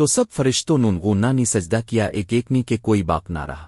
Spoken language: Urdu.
تو سب فرشتوں نون سجدہ کیا ایک ایک نی کہ کوئی باق نہ رہا۔